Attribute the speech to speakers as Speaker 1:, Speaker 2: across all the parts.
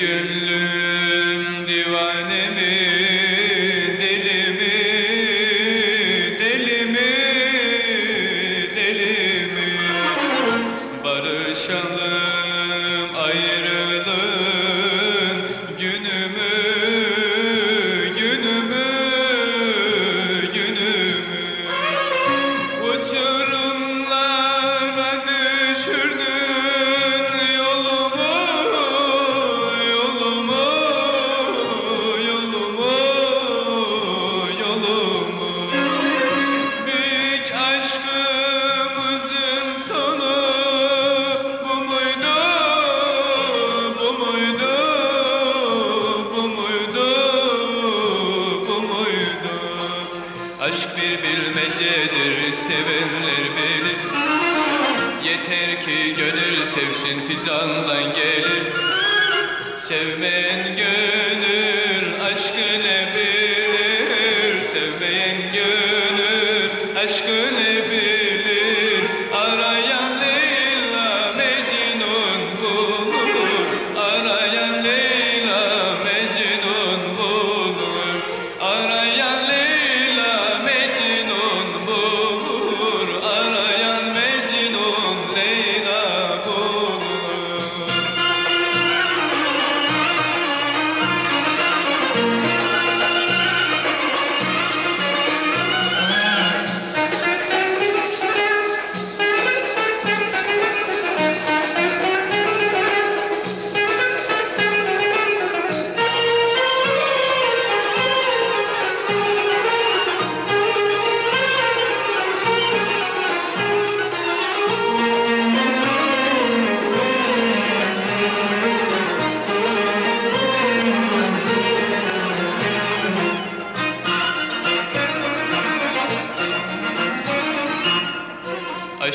Speaker 1: gönlüm divane mi deli mi deli mi deli mi barışalım ayrılın günümü günümü günümü. Uçurumlara Aşk bir bilmecedir sevenler bilir. Yeter ki gönül sevsin fizandan gelir. Sevmeyen gönül aşkı ne bilir? Sevmeyen gönül aşkı ne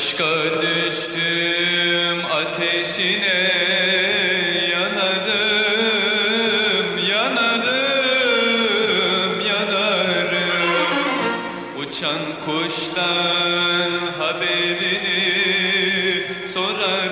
Speaker 1: Aşka düştüm ateşine yanarım, yanarım, yanarım. Uçan kuştan haberini sorarım,